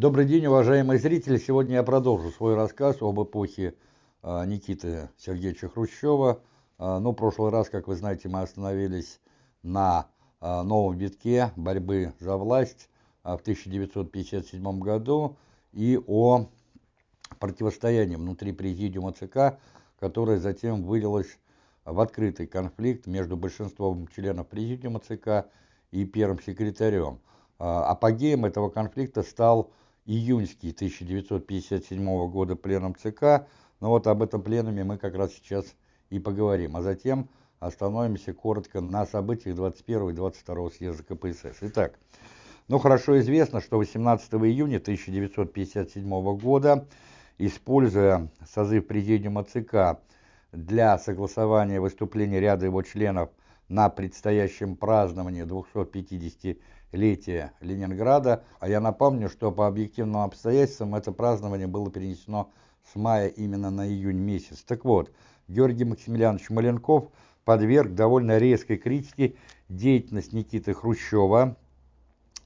Добрый день, уважаемые зрители! Сегодня я продолжу свой рассказ об эпохе а, Никиты Сергеевича Хрущева. А, ну, в прошлый раз, как вы знаете, мы остановились на а, новом витке борьбы за власть в 1957 году и о противостоянии внутри президиума ЦК, которое затем вылилось в открытый конфликт между большинством членов президиума ЦК и первым секретарем. Апогеем этого конфликта стал июньский 1957 года пленум ЦК, но вот об этом пленуме мы как раз сейчас и поговорим, а затем остановимся коротко на событиях 21 и 22 съезда КПСС. Итак, ну хорошо известно, что 18 июня 1957 года, используя созыв президиума ЦК для согласования выступлений ряда его членов на предстоящем праздновании 250-летия Ленинграда. А я напомню, что по объективным обстоятельствам это празднование было перенесено с мая именно на июнь месяц. Так вот, Георгий Максимiliaнович Маленков подверг довольно резкой критике деятельность Никиты Хрущева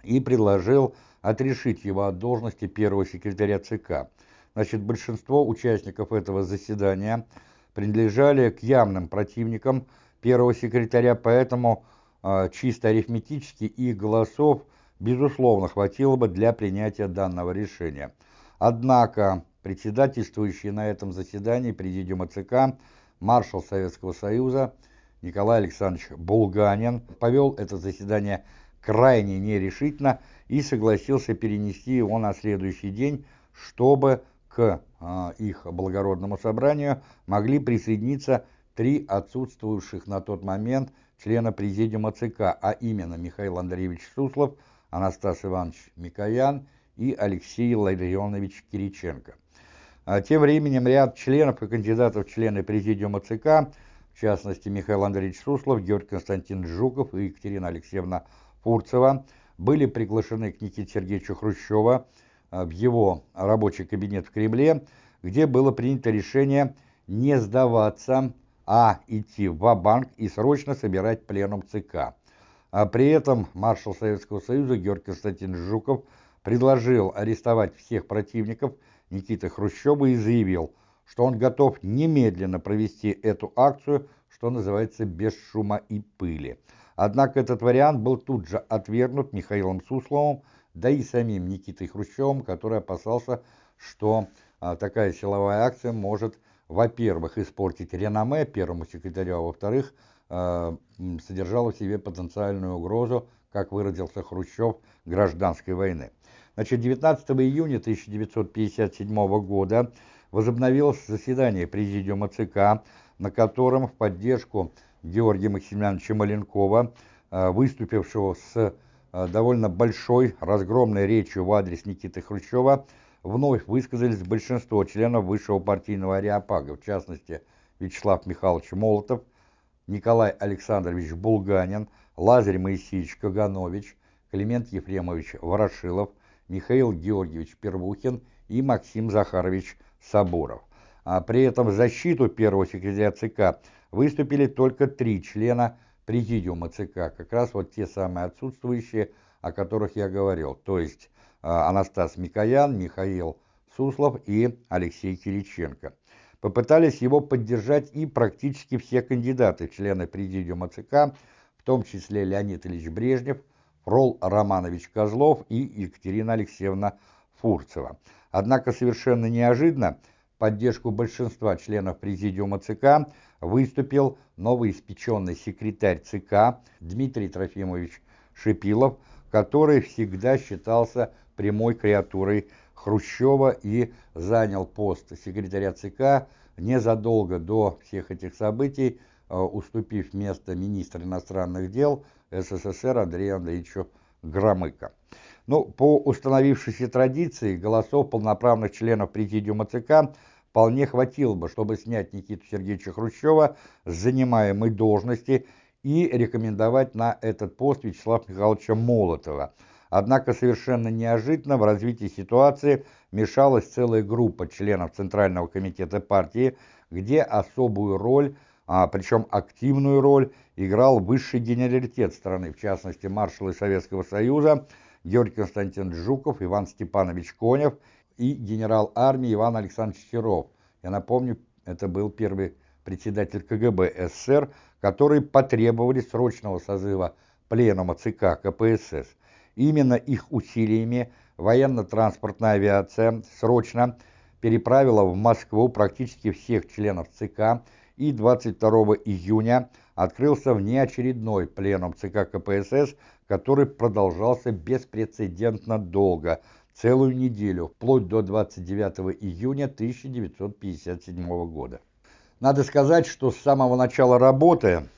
и предложил отрешить его от должности первого секретаря ЦК. Значит, большинство участников этого заседания принадлежали к явным противникам первого секретаря, поэтому э, чисто арифметически их голосов, безусловно, хватило бы для принятия данного решения. Однако председательствующий на этом заседании Президиума ЦК маршал Советского Союза Николай Александрович Булганин повел это заседание крайне нерешительно и согласился перенести его на следующий день, чтобы к э, их благородному собранию могли присоединиться три отсутствующих на тот момент члена президиума ЦК, а именно Михаил Андреевич Суслов, Анастас Иванович Микоян и Алексей Ларионович Кириченко. А тем временем ряд членов и кандидатов в члены президиума ЦК, в частности Михаил Андреевич Суслов, Георгий Константинович Жуков и Екатерина Алексеевна Фурцева, были приглашены к Никите Сергеевичу Хрущева в его рабочий кабинет в Кремле, где было принято решение не сдаваться а идти в банк и срочно собирать пленум ЦК. А при этом маршал Советского Союза Георгий Константинович Жуков предложил арестовать всех противников Никиты Хрущева и заявил, что он готов немедленно провести эту акцию, что называется, без шума и пыли. Однако этот вариант был тут же отвергнут Михаилом Сусловым, да и самим Никитой Хрущевым, который опасался, что а, такая силовая акция может во-первых, испортить реноме первому секретарю, а во-вторых, э, содержала в себе потенциальную угрозу, как выразился Хрущев, гражданской войны. Значит, 19 июня 1957 года возобновилось заседание Президиума ЦК, на котором в поддержку Георгия Максимовича Маленкова, э, выступившего с э, довольно большой разгромной речью в адрес Никиты Хрущева, вновь высказались большинство членов высшего партийного ареопага, в частности Вячеслав Михайлович Молотов, Николай Александрович Булганин, Лазарь Моисеевич Каганович, Климент Ефремович Ворошилов, Михаил Георгиевич Первухин и Максим Захарович Сабуров. А при этом в защиту первого секретаря ЦК выступили только три члена президиума ЦК, как раз вот те самые отсутствующие, о которых я говорил, то есть Анастас Микоян, Михаил Суслов и Алексей Кириченко. Попытались его поддержать и практически все кандидаты, члены президиума ЦК, в том числе Леонид Ильич Брежнев, Фрол Романович Козлов и Екатерина Алексеевна Фурцева. Однако совершенно неожиданно поддержку большинства членов президиума ЦК выступил новоиспеченный секретарь ЦК Дмитрий Трофимович Шипилов, который всегда считался прямой креатурой Хрущева и занял пост секретаря ЦК незадолго до всех этих событий, э, уступив место министра иностранных дел СССР Андрею Андреевичу Громыко. Ну, по установившейся традиции голосов полноправных членов Президиума ЦК вполне хватило бы, чтобы снять Никиту Сергеевича Хрущева с занимаемой должности и рекомендовать на этот пост Вячеслава Михайловича Молотова – Однако совершенно неожиданно в развитии ситуации мешалась целая группа членов Центрального комитета партии, где особую роль, а, причем активную роль, играл высший генералитет страны, в частности маршалы Советского Союза Георгий Константинович Жуков, Иван Степанович Конев и генерал армии Иван Александрович Серов. Я напомню, это был первый председатель КГБ СССР, который потребовали срочного созыва пленума ЦК КПСС. Именно их усилиями военно-транспортная авиация срочно переправила в Москву практически всех членов ЦК и 22 июня открылся внеочередной пленум ЦК КПСС, который продолжался беспрецедентно долго, целую неделю, вплоть до 29 июня 1957 года. Надо сказать, что с самого начала работы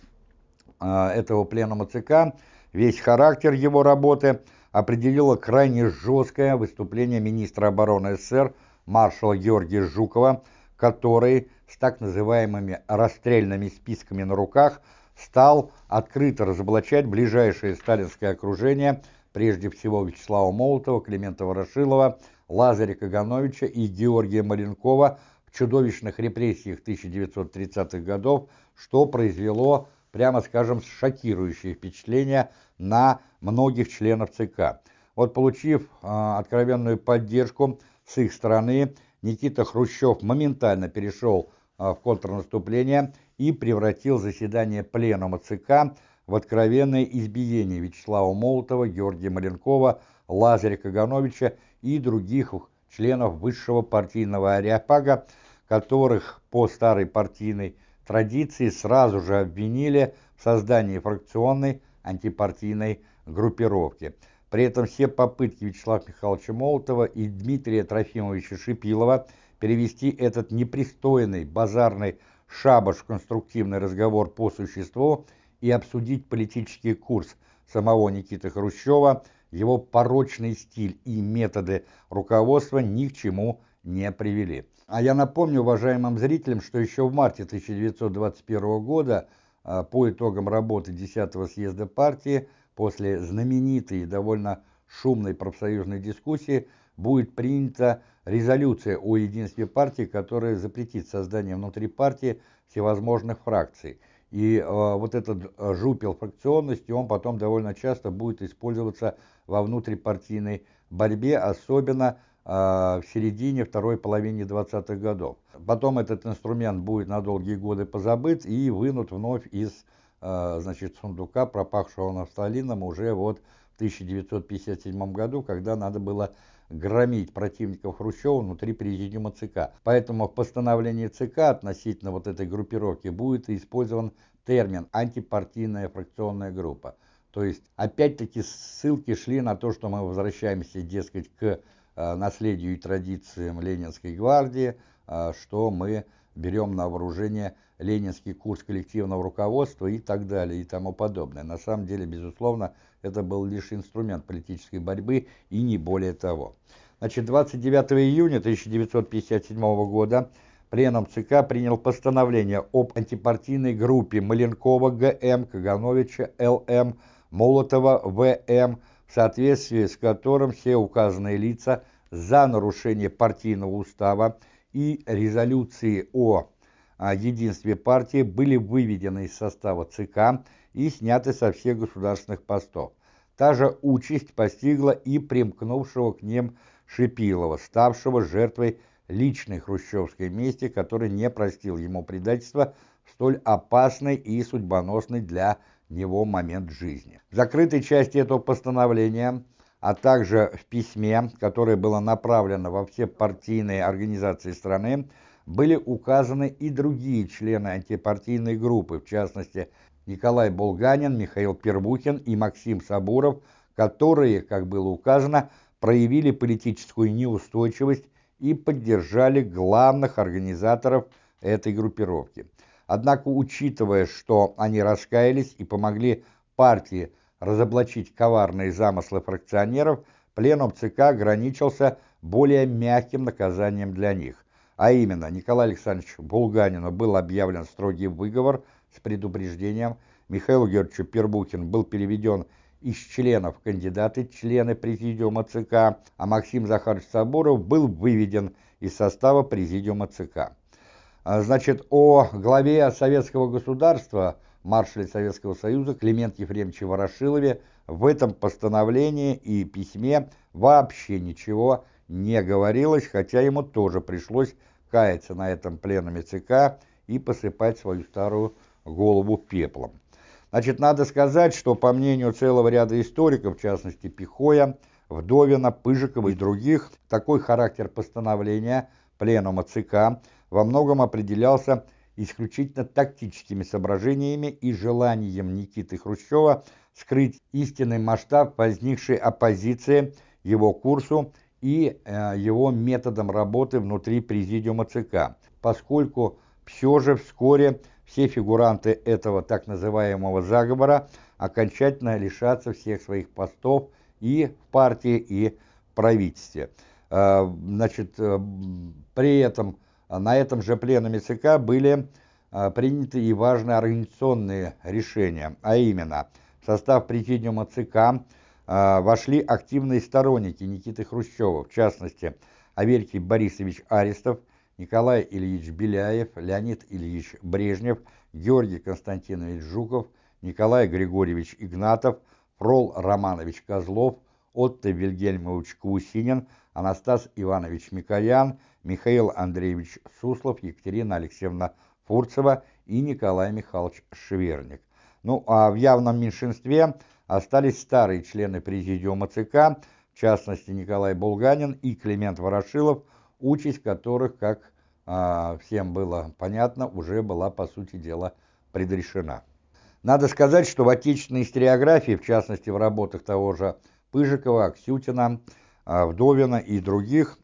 э, этого пленума ЦК весь характер его работы определило крайне жесткое выступление министра обороны СССР маршала Георгия Жукова, который с так называемыми расстрельными списками на руках стал открыто разоблачать ближайшее сталинское окружение, прежде всего Вячеслава Молотова, Климента Ворошилова, Лазаря Кагановича и Георгия Маленкова в чудовищных репрессиях 1930-х годов, что произвело, прямо скажем, шокирующее впечатление на многих членов ЦК. Вот получив э, откровенную поддержку с их стороны, Никита Хрущев моментально перешел э, в контрнаступление и превратил заседание пленума ЦК в откровенное избиение Вячеслава Молотова, Георгия Маленкова, Лазаря Кагановича и других членов высшего партийного ареопага, которых по старой партийной традиции сразу же обвинили в создании фракционной антипартийной группировки. При этом все попытки Вячеслава Михайловича Молотова и Дмитрия Трофимовича Шипилова перевести этот непристойный базарный шабаш конструктивный разговор по существу и обсудить политический курс самого Никиты Хрущева, его порочный стиль и методы руководства ни к чему не привели. А я напомню уважаемым зрителям, что еще в марте 1921 года а, по итогам работы 10-го съезда партии после знаменитой и довольно шумной профсоюзной дискуссии будет принята резолюция о единстве партии, которая запретит создание внутри партии всевозможных фракций. И э, вот этот э, жупел фракционности, он потом довольно часто будет использоваться во внутрипартийной борьбе, особенно в середине, второй половине 20-х годов. Потом этот инструмент будет на долгие годы позабыт и вынут вновь из э, значит, сундука, пропахшего нафталином уже вот в 1957 году, когда надо было громить противников Хрущева внутри президиума ЦК. Поэтому в постановлении ЦК относительно вот этой группировки будет использован термин «антипартийная фракционная группа». То есть, опять-таки, ссылки шли на то, что мы возвращаемся, дескать, к наследию и традициям Ленинской гвардии, э, что мы берем на вооружение ленинский курс коллективного руководства и так далее и тому подобное. На самом деле, безусловно, это был лишь инструмент политической борьбы и не более того. Значит, 29 июня 1957 года Пленум ЦК принял постановление об антипартийной группе Маленкова ГМ, Кагановича ЛМ, Молотова ВМ, в соответствии с которым все указанные лица за нарушение партийного устава и резолюции о единстве партии были выведены из состава ЦК и сняты со всех государственных постов. Та же участь постигла и примкнувшего к ним Шипилова, ставшего жертвой личной хрущевской мести, который не простил ему предательства столь опасный и судьбоносный для него момент жизни. В закрытой части этого постановления, а также в письме, которое было направлено во все партийные организации страны, были указаны и другие члены антипартийной группы, в частности Николай Булганин, Михаил Первухин и Максим Сабуров, которые, как было указано, проявили политическую неустойчивость и поддержали главных организаторов этой группировки. Однако, учитывая, что они раскаялись и помогли партии разоблачить коварные замыслы фракционеров, пленум ЦК ограничился более мягким наказанием для них. А именно, Николаю Александровичу Булганину был объявлен строгий выговор с предупреждением, Михаил Георгиевичу Пербухин был переведен из членов кандидаты члены президиума ЦК, а Максим Захарович Соборов был выведен из состава президиума ЦК. А, значит, о главе советского государства маршале Советского Союза Климент Ефремовиче Ворошилове в этом постановлении и письме вообще ничего не говорилось, хотя ему тоже пришлось каяться на этом пленуме ЦК и посыпать свою старую голову пеплом. Значит, надо сказать, что по мнению целого ряда историков, в частности Пихоя, Вдовина, Пыжикова и других, такой характер постановления пленума ЦК во многом определялся исключительно тактическими соображениями и желанием Никиты Хрущева скрыть истинный масштаб возникшей оппозиции его курсу и э, его методом работы внутри президиума ЦК, поскольку все же вскоре все фигуранты этого так называемого заговора окончательно лишатся всех своих постов и в партии, и в правительстве. Э, значит, э, при этом на этом же пленуме ЦК были э, приняты и важные организационные решения, а именно в состав президиума ЦК вошли активные сторонники Никиты Хрущева, в частности Аверький Борисович Арестов, Николай Ильич Беляев, Леонид Ильич Брежнев, Георгий Константинович Жуков, Николай Григорьевич Игнатов, Фрол Романович Козлов, Отто Вильгельмович Кусинин, Анастас Иванович Микоян, Михаил Андреевич Суслов, Екатерина Алексеевна Фурцева и Николай Михайлович Шверник. Ну а в явном меньшинстве остались старые члены президиума ЦК, в частности Николай Булганин и Климент Ворошилов, участь которых, как а, всем было понятно, уже была по сути дела предрешена. Надо сказать, что в отечественной историографии, в частности в работах того же Пыжикова, Аксютина, Вдовина и других,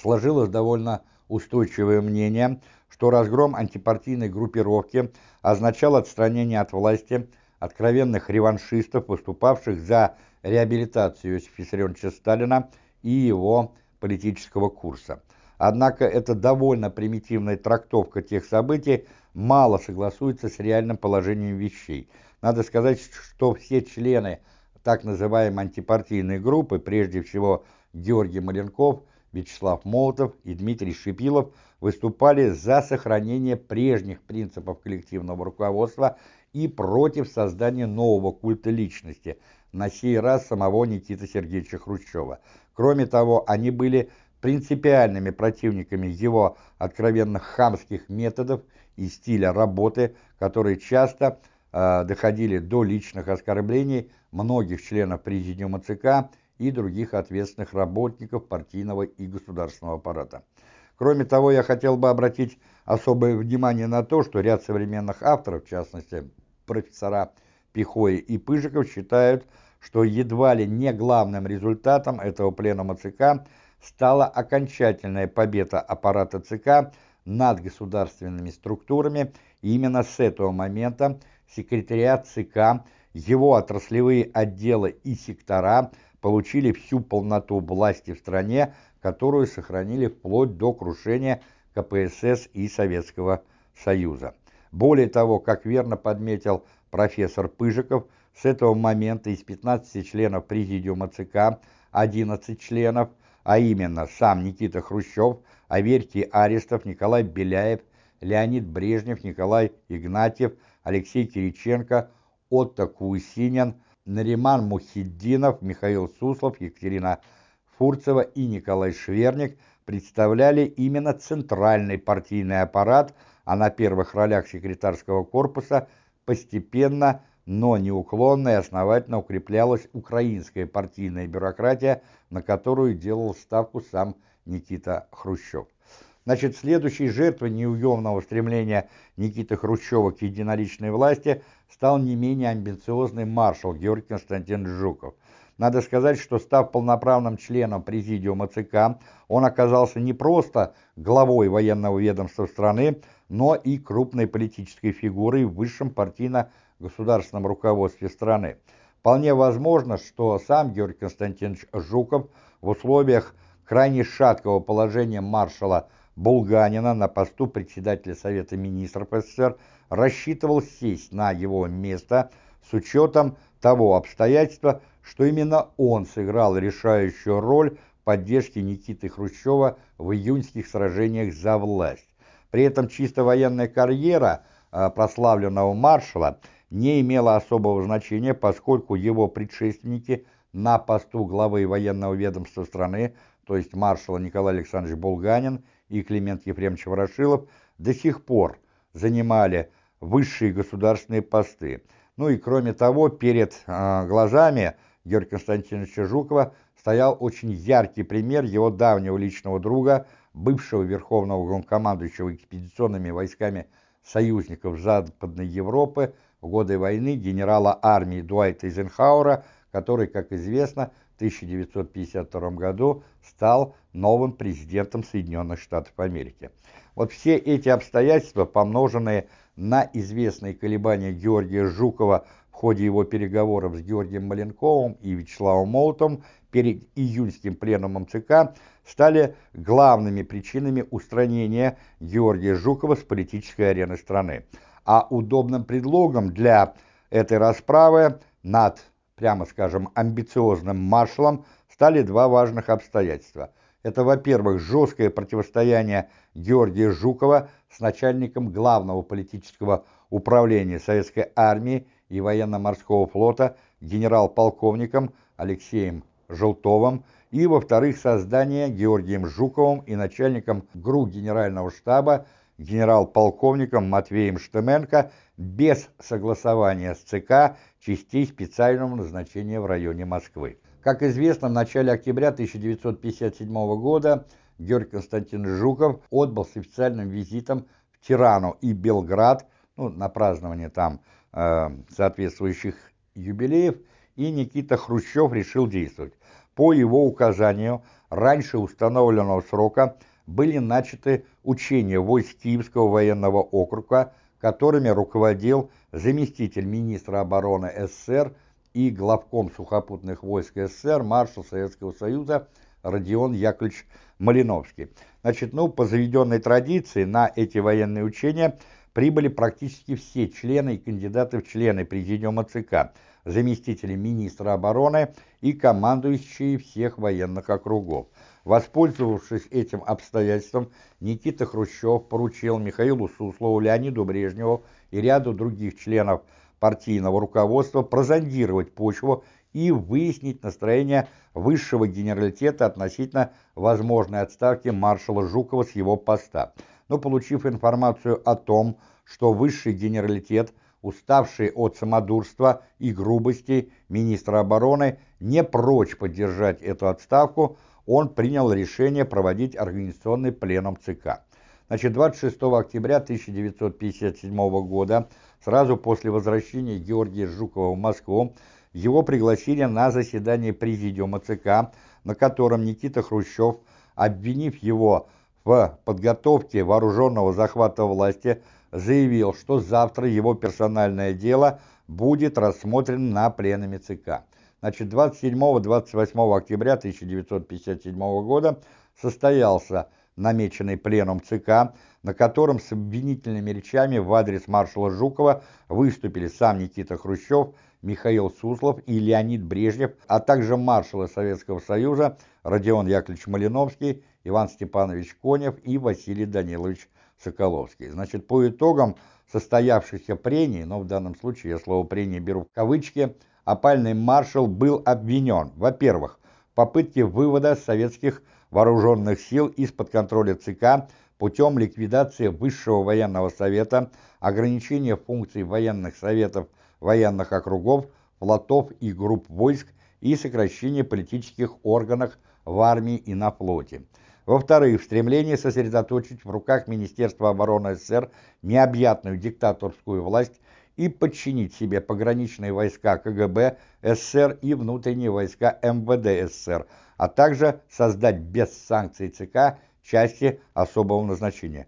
сложилось довольно устойчивое мнение, что разгром антипартийной группировки означал отстранение от власти откровенных реваншистов, выступавших за реабилитацию Иосифа Виссарионовича Сталина и его политического курса. Однако эта довольно примитивная трактовка тех событий мало согласуется с реальным положением вещей. Надо сказать, что все члены так называемой антипартийной группы, прежде всего Георгий Маленков, Вячеслав Молотов и Дмитрий Шипилов, выступали за сохранение прежних принципов коллективного руководства и против создания нового культа личности, на сей раз самого Никиты Сергеевича Хрущева. Кроме того, они были принципиальными противниками его откровенно хамских методов и стиля работы, которые часто доходили до личных оскорблений многих членов Президиума ЦК и других ответственных работников партийного и государственного аппарата. Кроме того, я хотел бы обратить особое внимание на то, что ряд современных авторов, в частности профессора Пихои и Пыжиков, считают, что едва ли не главным результатом этого пленума ЦК стала окончательная победа аппарата ЦК над государственными структурами, и именно с этого момента секретариат ЦК, его отраслевые отделы и сектора получили всю полноту власти в стране, которую сохранили вплоть до крушения КПСС и Советского Союза. Более того, как верно подметил профессор Пыжиков, с этого момента из 15 членов Президиума ЦК 11 членов, а именно сам Никита Хрущев, Аверький Арестов, Николай Беляев, Леонид Брежнев, Николай Игнатьев, Алексей Кириченко, Отто Кусинин, Нариман Мухиддинов, Михаил Суслов, Екатерина Фурцева и Николай Шверник представляли именно центральный партийный аппарат, а на первых ролях секретарского корпуса постепенно, но неуклонно и основательно укреплялась украинская партийная бюрократия, на которую делал ставку сам Никита Хрущев. Значит, следующей жертвой неуемного стремления Никиты Хрущева к единоличной власти стал не менее амбициозный маршал Георгий Константинович Жуков. Надо сказать, что став полноправным членом президиума ЦК, он оказался не просто главой военного ведомства страны, но и крупной политической фигурой в высшем партийно-государственном руководстве страны. Вполне возможно, что сам Георгий Константинович Жуков в условиях крайне шаткого положения маршала Булганина на посту председателя Совета Министров СССР рассчитывал сесть на его место с учетом того обстоятельства, что именно он сыграл решающую роль в поддержке Никиты Хрущева в июньских сражениях за власть. При этом чисто военная карьера э, прославленного маршала не имело особого значения, поскольку его предшественники на посту главы военного ведомства страны, то есть маршала Николай Александрович Булганин и Климент Ефремович Ворошилов, до сих пор занимали высшие государственные посты. Ну и кроме того, перед э, глазами Георгия Константиновича Жукова стоял очень яркий пример его давнего личного друга, бывшего верховного главнокомандующего экспедиционными войсками союзников Западной Европы в годы войны генерала армии Дуайта Эйзенхауэра, который, как известно, 1952 году стал новым президентом Соединенных Штатов Америки. Вот все эти обстоятельства, помноженные на известные колебания Георгия Жукова в ходе его переговоров с Георгием Маленковым и Вячеславом Молотом перед июньским пленумом ЦК, стали главными причинами устранения Георгия Жукова с политической арены страны. А удобным предлогом для этой расправы над, прямо скажем, амбициозным маршалом стали два важных обстоятельства. Это, во-первых, жесткое противостояние Георгия Жукова с начальником главного политического управления Советской армии и военно-морского флота генерал-полковником Алексеем Желтовым и, во-вторых, создание Георгием Жуковым и начальником ГРУ Генерального штаба генерал-полковником Матвеем Штеменко без согласования с ЦК частей специального назначения в районе Москвы. Как известно, в начале октября 1957 года Георгий Константинович Жуков отбыл с официальным визитом в Тирану и Белград ну, на празднование там э, соответствующих юбилеев, и Никита Хрущев решил действовать. По его указанию, раньше установленного срока были начаты учения войск Киевского военного округа, которыми руководил заместитель министра обороны СССР и главком сухопутных войск СССР маршал Советского Союза Родион Яковлевич Малиновский. Значит, ну, по заведенной традиции на эти военные учения прибыли практически все члены и кандидаты в члены Президиума ЦК, заместители министра обороны и командующие всех военных округов. Воспользовавшись этим обстоятельством, Никита Хрущев поручил Михаилу Суслову, Леониду Брежневу и ряду других членов партийного руководства прозондировать почву и выяснить настроение высшего генералитета относительно возможной отставки маршала Жукова с его поста. Но получив информацию о том, что высший генералитет, уставший от самодурства и грубости министра обороны, не прочь поддержать эту отставку, он принял решение проводить организационный пленум ЦК. Значит, 26 октября 1957 года, сразу после возвращения Георгия Жукова в Москву, его пригласили на заседание Президиума ЦК, на котором Никита Хрущев, обвинив его в подготовке вооруженного захвата власти, заявил, что завтра его персональное дело будет рассмотрено на пленуме ЦК. Значит, 27-28 октября 1957 года состоялся намеченный пленум ЦК, на котором с обвинительными речами в адрес маршала Жукова выступили сам Никита Хрущев, Михаил Суслов и Леонид Брежнев, а также маршалы Советского Союза Родион Яковлевич Малиновский, Иван Степанович Конев и Василий Данилович Соколовский. Значит, по итогам состоявшихся прений, но в данном случае я слово прения беру в кавычки, опальный маршал был обвинен, во-первых, в попытке вывода советских вооруженных сил из-под контроля ЦК путем ликвидации Высшего военного совета, ограничения функций военных советов военных округов, флотов и групп войск и сокращения политических органов в армии и на флоте. Во-вторых, стремление сосредоточить в руках Министерства обороны СССР необъятную диктаторскую власть и подчинить себе пограничные войска КГБ СССР и внутренние войска МВД СССР, а также создать без санкций ЦК части особого назначения.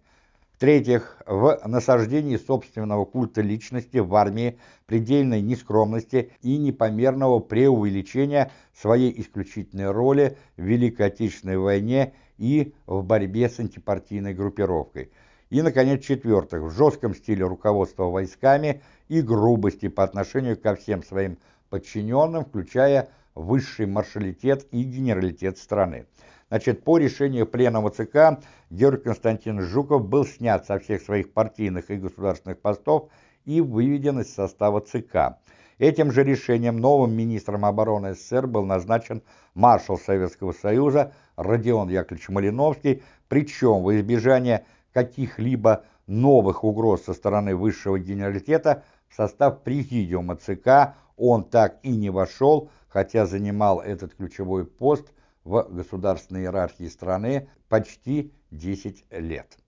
В-третьих, в насаждении собственного культа личности в армии, предельной нескромности и непомерного преувеличения своей исключительной роли в Великой Отечественной войне и в борьбе с антипартийной группировкой. И, наконец, в-четвертых, в жестком стиле руководства войсками и грубости по отношению ко всем своим подчиненным, включая высший маршалитет и генералитет страны. Значит, по решению Пленума ЦК Георгий Константинович Жуков был снят со всех своих партийных и государственных постов и выведен из состава ЦК. Этим же решением новым министром обороны СССР был назначен маршал Советского Союза Родион Яковлевич Малиновский, причем в избежание каких-либо новых угроз со стороны высшего генералитета в состав президиума ЦК он так и не вошел, хотя занимал этот ключевой пост в государственной иерархии страны почти 10 лет.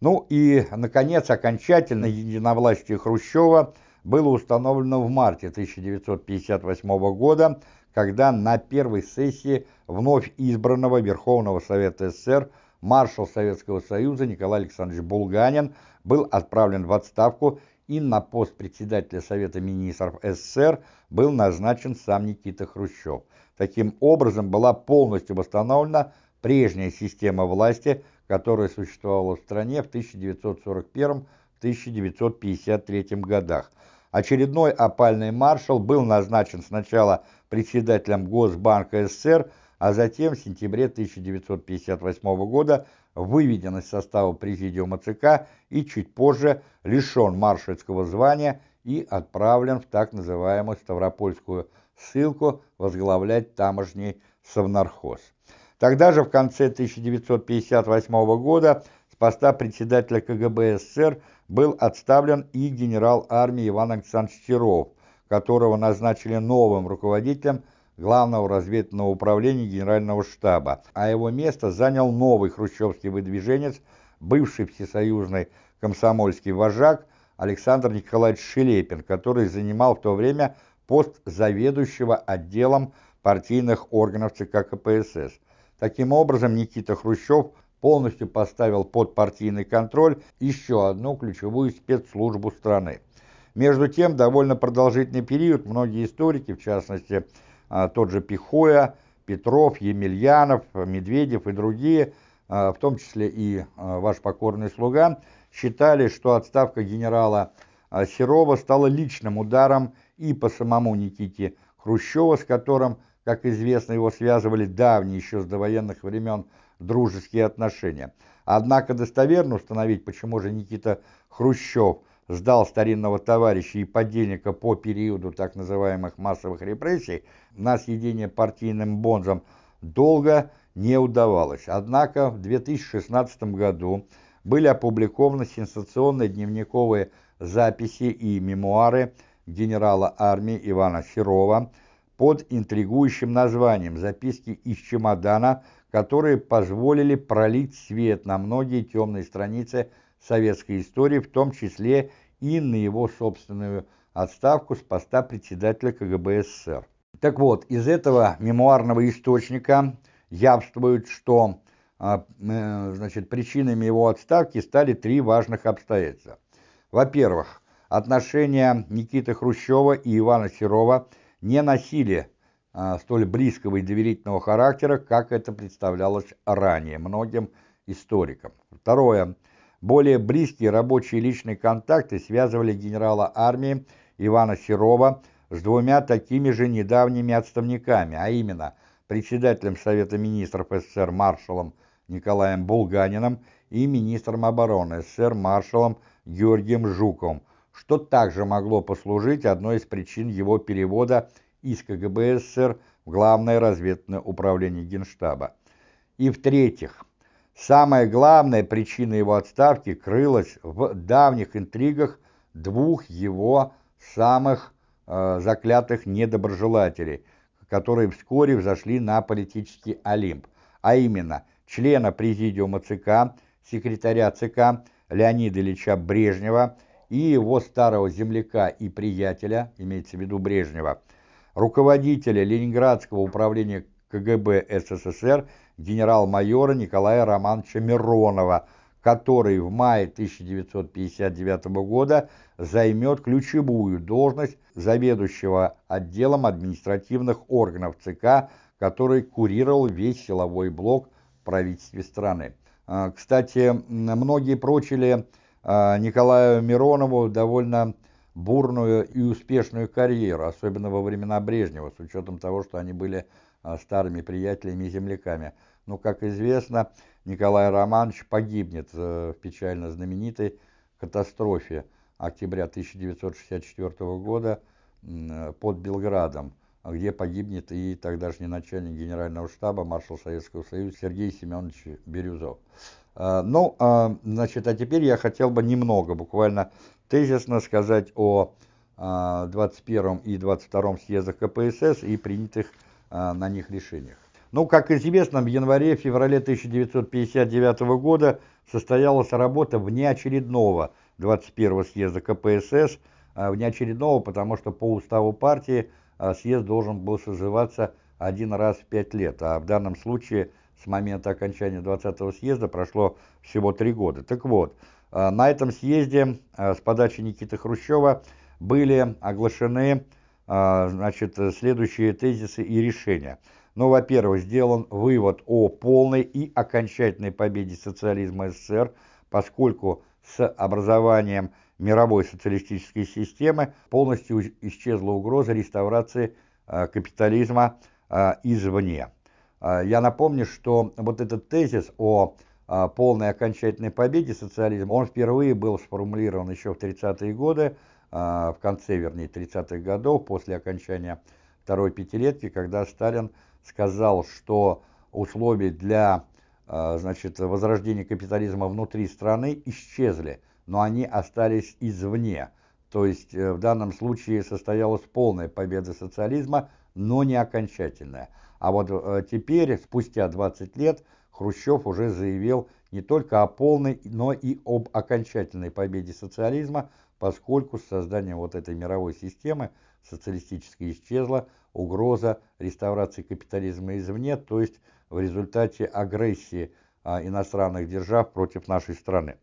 Ну и, наконец, окончательно единовластие Хрущева было установлено в марте 1958 года, когда на первой сессии вновь избранного Верховного Совета СССр маршал Советского Союза Николай Александрович Булганин был отправлен в отставку и на пост председателя Совета Министров СССР был назначен сам Никита Хрущев. Таким образом была полностью восстановлена прежняя система власти, которая существовала в стране в 1941-1953 годах. Очередной опальный маршал был назначен сначала председателем Госбанка СССР, а затем в сентябре 1958 года выведен из состава президиума ЦК и чуть позже лишен маршальского звания и отправлен в так называемую Ставропольскую ссылку возглавлять тамошний совнархоз. Тогда же в конце 1958 года с поста председателя КГБ СССР был отставлен и генерал армии Иван Александрович Серов, которого назначили новым руководителем Главного разведывательного управления Генерального штаба, а его место занял новый хрущевский выдвиженец, бывший всесоюзный комсомольский вожак Александр Николаевич Шелепин, который занимал в то время пост заведующего отделом партийных органов ЦК КПСС. Таким образом, Никита Хрущев полностью поставил под партийный контроль еще одну ключевую спецслужбу страны. Между тем, довольно продолжительный период многие историки, в частности, тот же Пихоя, Петров, Емельянов, Медведев и другие, а, в том числе и а, ваш покорный слуга, считали, что отставка генерала Серова стала личным ударом и по самому Никите Хрущева, с которым, как известно, его связывали давние еще с довоенных времен дружеские отношения. Однако достоверно установить, почему же Никита Хрущев – сдал старинного товарища и подельника по периоду так называемых массовых репрессий на съедение партийным бонзом долго не удавалось. Однако в 2016 году были опубликованы сенсационные дневниковые записи и мемуары генерала армии Ивана Серова под интригующим названием «Записки из чемодана», которые позволили пролить свет на многие темные страницы советской истории, в том числе и на его собственную отставку с поста председателя КГБ СССР. Так вот, из этого мемуарного источника явствует, что а, э, значит, причинами его отставки стали три важных обстоятельства. Во-первых, отношения Никиты Хрущева и Ивана Серова не носили а, столь близкого и доверительного характера, как это представлялось ранее многим историкам. Второе. Более близкие рабочие личные контакты связывали генерала армии Ивана Серова с двумя такими же недавними отставниками, а именно председателем Совета министров СССР маршалом Николаем Булганиным и министром обороны СССР маршалом Георгием Жуковым, что также могло послужить одной из причин его перевода из КГБ СССР в Главное разведывательное управление Генштаба. И в-третьих, Самая главная причина его отставки крылась в давних интригах двух его самых э, заклятых недоброжелателей, которые вскоре взошли на политический Олимп, а именно члена президиума ЦК, секретаря ЦК Леонида Ильича Брежнева и его старого земляка и приятеля, имеется в виду Брежнева, руководителя Ленинградского управления КГБ СССР генерал-майора Николая Романовича Миронова, который в мае 1959 года займет ключевую должность заведующего отделом административных органов ЦК, который курировал весь силовой блок в правительстве страны. А, кстати, многие прочили а, Николаю Миронову довольно бурную и успешную карьеру, особенно во времена Брежнева, с учетом того, что они были а, старыми приятелями и земляками. но, как известно, Николай Романович погибнет в печально знаменитой катастрофе октября 1964 года под Белградом, где погибнет и тогдашний начальник генерального штаба, маршал Советского Союза Сергей Семенович Бирюзов. А, ну, а, значит, а теперь я хотел бы немного, буквально тезисно сказать о 21 а, и 22 съездах КПСС и принятых на них решениях. Ну, как известно, в январе-феврале 1959 года состоялась работа внеочередного 21 съезда КПСС, внеочередного, потому что по уставу партии съезд должен был созываться один раз в пять лет, а в данном случае – с момента окончания 20-го съезда прошло всего три года. Так вот, на этом съезде э, с подачи Никиты Хрущева были оглашены э, значит, следующие тезисы и решения. Ну, во-первых, сделан вывод о полной и окончательной победе социализма СССР, поскольку с образованием мировой социалистической системы полностью исчезла угроза реставрации капитализма извне. А, я напомню, что вот этот тезис о а, полной окончательной победе социализма, он впервые был сформулирован еще в 30-е годы, а, в конце, вернее, 30-х годов, после окончания второй пятилетки, когда Сталин сказал, что условия для значит, возрождения капитализма внутри страны исчезли, но они остались извне. То есть э, в данном случае состоялась полная победа социализма, но не окончательная. А вот э, теперь, спустя 20 лет, Хрущев уже заявил не только о полной, но и об окончательной победе социализма, поскольку с созданием вот этой мировой системы социалистической исчезла угроза реставрации капитализма извне, то есть в результате агрессии а, иностранных держав против нашей страны.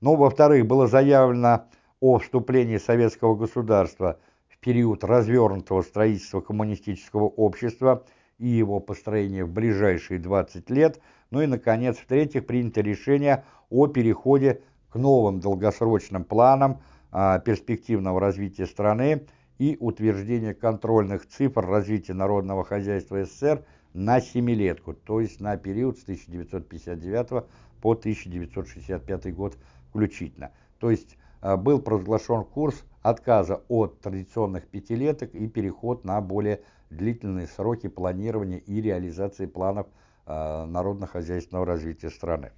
Ну, во-вторых, было заявлено о вступлении советского государства в период развернутого строительства коммунистического общества – и его построение в ближайшие 20 лет. Ну и, наконец, в-третьих, принято решение о переходе к новым долгосрочным планам а, перспективного развития страны и утверждение контрольных цифр развития народного хозяйства СССР на семилетку, то есть на период с 1959 по 1965 год включительно. То есть а, был провозглашен курс отказа от традиционных пятилеток и переход на более длительные сроки планирования и реализации планов э, народно-хозяйственного развития страны.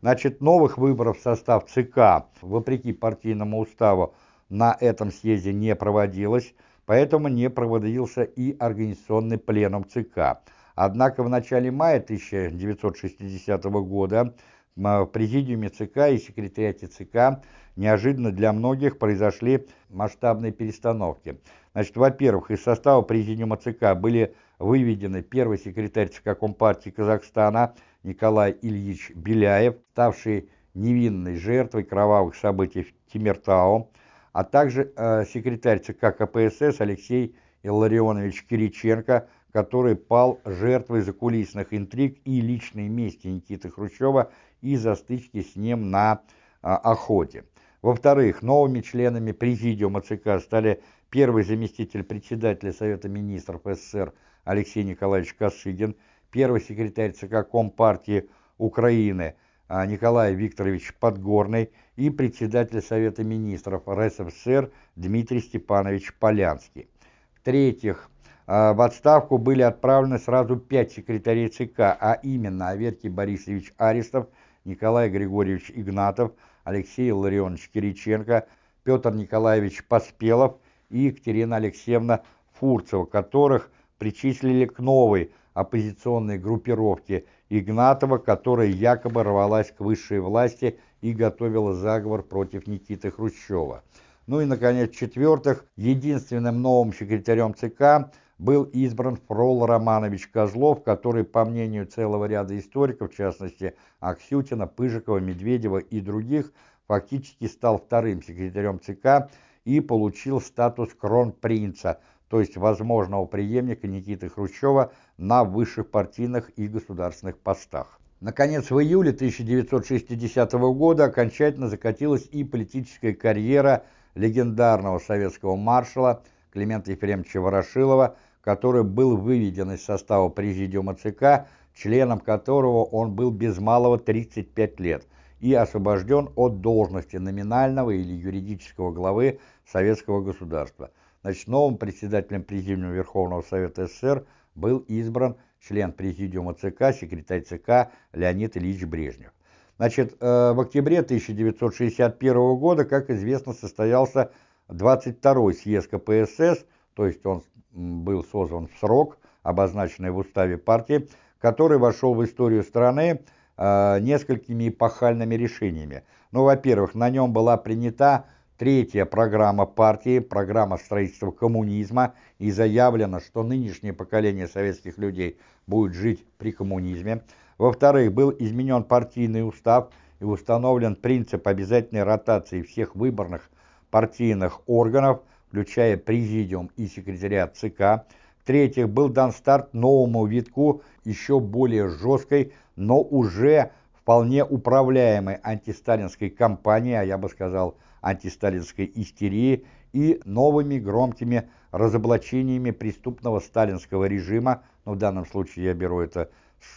Значит, новых выборов в состав ЦК, вопреки партийному уставу, на этом съезде не проводилось, поэтому не проводился и организационный пленум ЦК. Однако в начале мая 1960 года в президиуме ЦК и секретариате ЦК неожиданно для многих произошли масштабные перестановки. Значит, во-первых, из состава президиума ЦК были выведены первый секретарь ЦК Компартии Казахстана Николай Ильич Беляев, ставший невинной жертвой кровавых событий в Тимиртау, а также э, секретарь ЦК КПСС Алексей Илларионович Кириченко, который пал жертвой закулисных интриг и личной мести Никиты Хрущева из-за стычки с ним на а, охоте. Во-вторых, новыми членами президиума ЦК стали первый заместитель председателя Совета министров СССР Алексей Николаевич Косыгин, первый секретарь ЦК Компартии Украины а, Николай Викторович Подгорный и председатель Совета министров РСФСР Дмитрий Степанович Полянский. В-третьих, а, в отставку были отправлены сразу пять секретарей ЦК, а именно Аверкий Борисович Аристов, Николай Григорьевич Игнатов, Алексей Ларионович Кириченко, Петр Николаевич Поспелов и Екатерина Алексеевна Фурцева, которых причислили к новой оппозиционной группировке Игнатова, которая якобы рвалась к высшей власти и готовила заговор против Никиты Хрущева. Ну и, наконец, в-четвертых, единственным новым секретарем ЦК был избран Фрол Романович Козлов, который, по мнению целого ряда историков, в частности Аксютина, Пыжикова, Медведева и других, фактически стал вторым секретарем ЦК и получил статус кронпринца, то есть возможного преемника Никиты Хрущева на высших партийных и государственных постах. Наконец, в июле 1960 года окончательно закатилась и политическая карьера легендарного советского маршала Климента Ефремовича Ворошилова, который был выведен из состава президиума ЦК членом которого он был без малого 35 лет, и освобожден от должности номинального или юридического главы советского государства. Значит, новым председателем Президиума Верховного Совета СССР был избран член Президиума ЦК, секретарь ЦК Леонид Ильич Брежнев. Значит, э, в октябре 1961 года, как известно, состоялся 22-й съезд КПСС, то есть он был создан в срок, обозначенный в уставе партии, который вошел в историю страны несколькими эпохальными решениями. Ну, во-первых, на нем была принята третья программа партии, программа строительства коммунизма, и заявлено, что нынешнее поколение советских людей будет жить при коммунизме. Во-вторых, был изменен партийный устав и установлен принцип обязательной ротации всех выборных партийных органов, включая президиум и секретариат ЦК. В-третьих, был дан старт новому витку еще более жесткой, но уже вполне управляемой антисталинской кампании, а я бы сказал антисталинской истерии, и новыми громкими разоблачениями преступного сталинского режима, ну в данном случае я беру это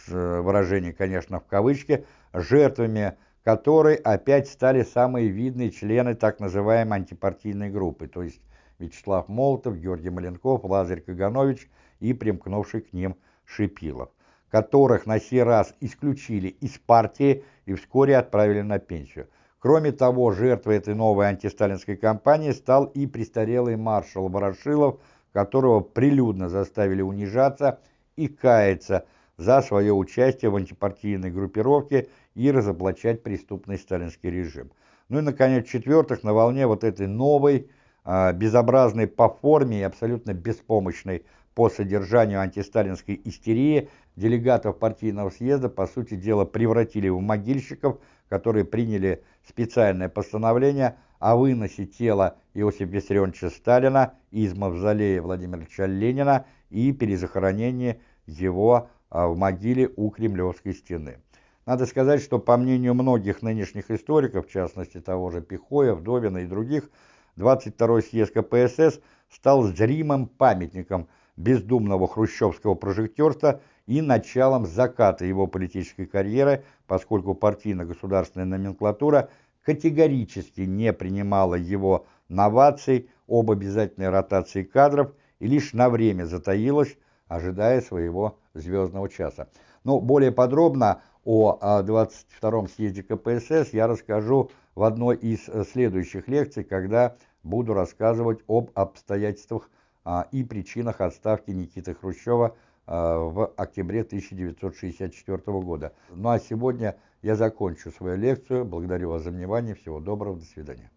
э, выражение, конечно, в кавычки, жертвами которой опять стали самые видные члены так называемой антипартийной группы, то есть Вячеслав Молотов, Георгий Маленков, Лазарь Каганович и примкнувший к ним Шипилов, которых на сей раз исключили из партии и вскоре отправили на пенсию. Кроме того, жертвой этой новой антисталинской кампании стал и престарелый маршал Ворошилов, которого прилюдно заставили унижаться и каяться за свое участие в антипартийной группировке и разоблачать преступный сталинский режим. Ну и, наконец, в-четвертых, на волне вот этой новой, э, безобразной по форме и абсолютно беспомощной по содержанию антисталинской истерии, делегатов партийного съезда, по сути дела, превратили в могильщиков, которые приняли специальное постановление о выносе тела Иосифа Виссарионовича Сталина из мавзолея Владимира Ильича Ленина и перезахоронении его а, в могиле у Кремлевской стены. Надо сказать, что по мнению многих нынешних историков, в частности того же Пихоя, Вдовина и других, 22-й съезд КПСС стал зримым памятником бездумного хрущевского прожектерства и началом заката его политической карьеры, поскольку партийно-государственная номенклатура категорически не принимала его новаций об обязательной ротации кадров и лишь на время затаилась, ожидая своего звездного часа. Но более подробно о 22-м съезде КПСС я расскажу в одной из э, следующих лекций, когда буду рассказывать об обстоятельствах а, и причинах отставки Никиты Хрущева а, в октябре 1964 года. Ну а сегодня я закончу свою лекцию. Благодарю вас за внимание. Всего доброго. До свидания.